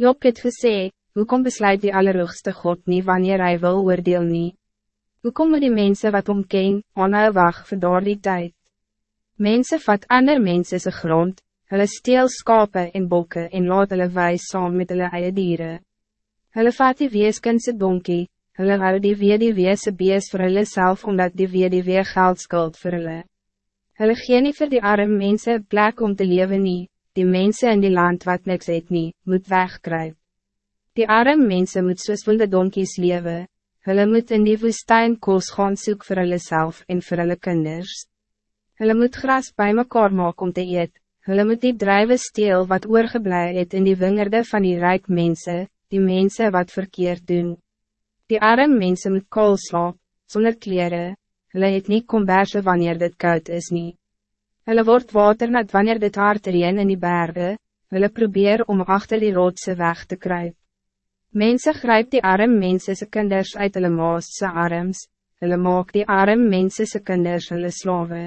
Job het gesê, hoekom besluit die Allerhoogste God niet wanneer hij wil oordeel nie? Hoekom moet die mensen wat omkeen, aanhou wacht vir daar die tyd? Mense vat ander mense se grond, hulle steel skape en bokke en laat hulle wijs saam met hulle eie dieren. Hulle vat die weeskindse donkie, hulle hou die weediweese bees vir hulle self, omdat die weediwee geld skuld vir hulle. Hulle gee nie vir die arme mense plek om te leven nie, die mensen in die land wat niks het nie, moet wegkruip. Die arme mensen moet soos wilde donkies leven, hulle moet in die woestijn koos gaan soek vir hulle self en vir hulle kinders. Hulle moet gras bij mekaar maak om te eet, hulle moet die drijven steel wat oorgeblij het in die wingerde van die rijk mensen, die mensen wat verkeerd doen. Die arme mensen moet kool slaap, zonder kleren, hulle het nie komberse wanneer dit koud is nie. Hulle word water net wanneer dit hard reen in die bergen, hulle probeer om achter die roodse weg te kruip. Mensen grijp die arme mensen se kinders uit hulle maasse arms, hulle maak die arme mensen se kinders hulle slawe.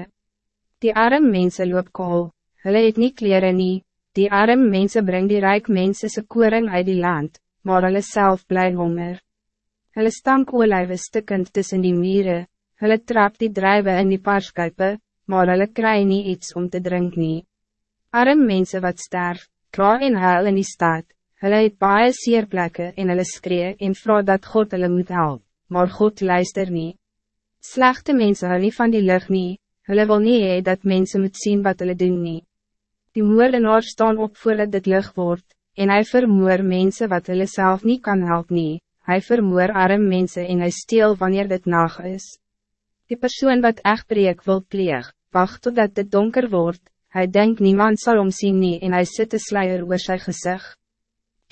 Die arme mensen loop kool, hulle het nie kleren nie, die arme mensen bring die rijk mensen se koring uit die land, maar hulle self bly honger. Hulle stank olijwe stikkend tussen die mieren, hulle trap die drijven in die paarskuipe, maar hulle kry nie iets om te drinken. nie. Arm mensen wat sterf, kla en huil in die stad, hulle het baie seerplekke en hulle skree en vraag dat God hulle moet help, maar God luister niet. Slechte mensen hou nie van die lucht nie, hulle wil nie hee dat mensen moet zien wat hulle doen nie. Die moordenaar staan op voordat dit lucht wordt, en hij vermoor mensen wat hulle self niet kan helpen. nie, hy vermoor arm mensen en hy steel wanneer dit nacht is. Die persoon wat echt breek wil pleeg, wacht totdat dit donker wordt, hij denkt niemand zal omzien nie en hy sit een sluier oor sy gezicht.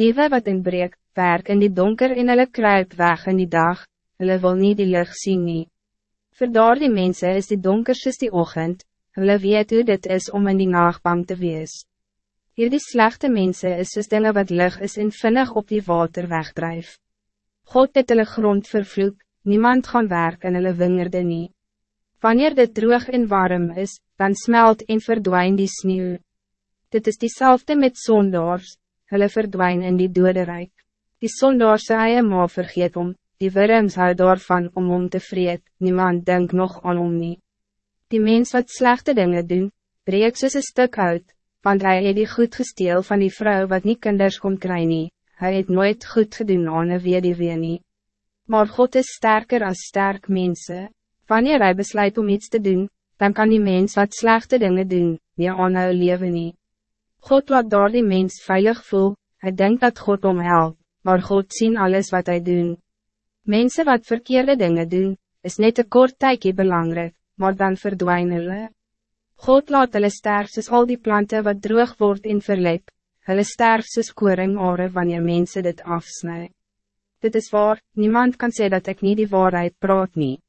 Diewe wat in breek, werk in die donker en hulle kruip weg in die dag, hulle wil niet die lucht zien nie. Voor die mensen is die donker soos die ochtend, hulle weet hoe dit is om in die nacht bang te wees. Hier die slechte mensen is soos dinge wat lig is en vinnig op die water wegdrijf. God het hulle grond vervloek, niemand gaan werk in hulle wingerde nie. Wanneer dit droog en warm is, dan smelt en verdwijn die sneeuw. Dit is diezelfde met zondaars, hulle verdwijn in die doderijk. Die zondaarse eie ma vergeet om, die wurms hou daarvan om om te vreet, niemand denkt nog aan om nie. Die mens wat slechte dingen doen, breek soos een stuk uit, want hij het die goed gesteel van die vrouw wat niet kinders kon kry nie, hy het nooit goed gedoen aan een weduwee nie. Maar God is sterker als sterk mensen. Wanneer hij besluit om iets te doen, dan kan die mens wat slechte dingen doen, nie aan jou leven nie. God laat daar die mens veilig voel, hij denkt dat God om help, maar God zien alles wat hij doen. Mensen wat verkeerde dingen doen, is net een kort tijdje belangrijk, maar dan verdwijnen hulle. God laat hulle sterf soos al die planten wat droog wordt in verlep, hulle sterf soos koringare wanneer mensen dit afsnij. Dit is waar, niemand kan zeggen dat ik niet die waarheid praat niet.